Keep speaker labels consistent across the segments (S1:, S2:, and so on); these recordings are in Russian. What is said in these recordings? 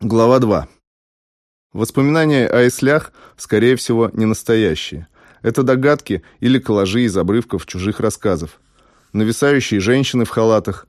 S1: Глава 2. Воспоминания о яслях, скорее всего, не настоящие. Это догадки или коллажи из обрывков чужих рассказов. Нависающие женщины в халатах,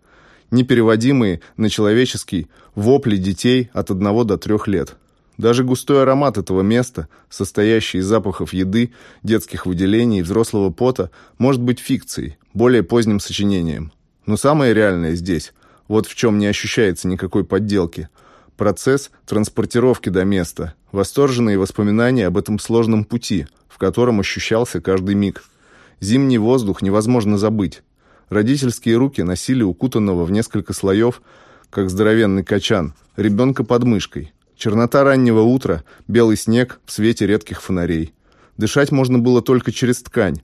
S1: непереводимые на человеческий вопли детей от 1 до 3 лет. Даже густой аромат этого места, состоящий из запахов еды, детских выделений и взрослого пота, может быть фикцией, более поздним сочинением. Но самое реальное здесь, вот в чем не ощущается никакой подделки – Процесс транспортировки до места, восторженные воспоминания об этом сложном пути, в котором ощущался каждый миг. Зимний воздух невозможно забыть. Родительские руки носили укутанного в несколько слоев, как здоровенный качан, ребенка под мышкой. Чернота раннего утра, белый снег в свете редких фонарей. Дышать можно было только через ткань.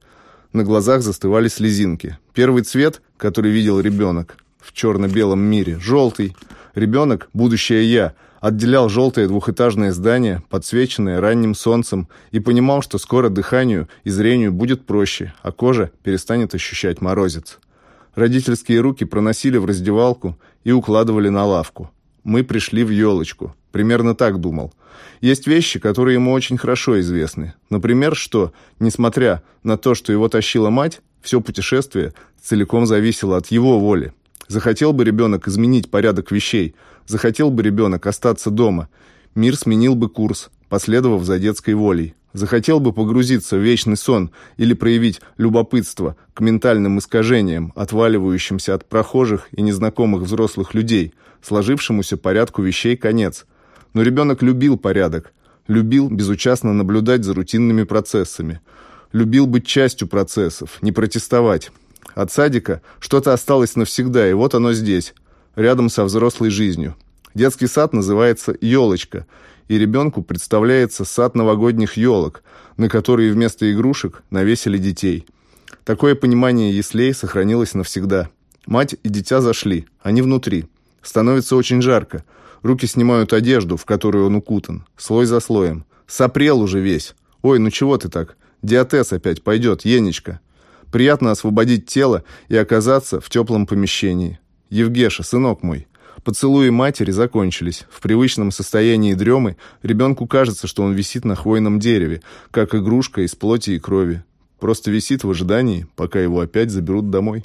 S1: На глазах застывали слезинки. Первый цвет, который видел ребенок в черно-белом мире, желтый – Ребенок, будущее я, отделял желтое двухэтажное здание, подсвеченное ранним солнцем, и понимал, что скоро дыханию и зрению будет проще, а кожа перестанет ощущать морозец. Родительские руки проносили в раздевалку и укладывали на лавку. Мы пришли в елочку. Примерно так думал. Есть вещи, которые ему очень хорошо известны. Например, что, несмотря на то, что его тащила мать, все путешествие целиком зависело от его воли. Захотел бы ребенок изменить порядок вещей, захотел бы ребенок остаться дома, мир сменил бы курс, последовав за детской волей. Захотел бы погрузиться в вечный сон или проявить любопытство к ментальным искажениям, отваливающимся от прохожих и незнакомых взрослых людей, сложившемуся порядку вещей конец. Но ребенок любил порядок, любил безучастно наблюдать за рутинными процессами, любил быть частью процессов, не протестовать. От садика что-то осталось навсегда, и вот оно здесь, рядом со взрослой жизнью. Детский сад называется «Елочка», и ребенку представляется сад новогодних елок, на которые вместо игрушек навесили детей. Такое понимание яслей сохранилось навсегда. Мать и дитя зашли, они внутри. Становится очень жарко. Руки снимают одежду, в которую он укутан, слой за слоем. Сопрел уже весь. Ой, ну чего ты так? Диатез опять пойдет, Енечка. Приятно освободить тело и оказаться в теплом помещении. Евгеша, сынок мой. Поцелуи матери закончились. В привычном состоянии дремы ребенку кажется, что он висит на хвойном дереве, как игрушка из плоти и крови. Просто висит в ожидании, пока его опять заберут домой.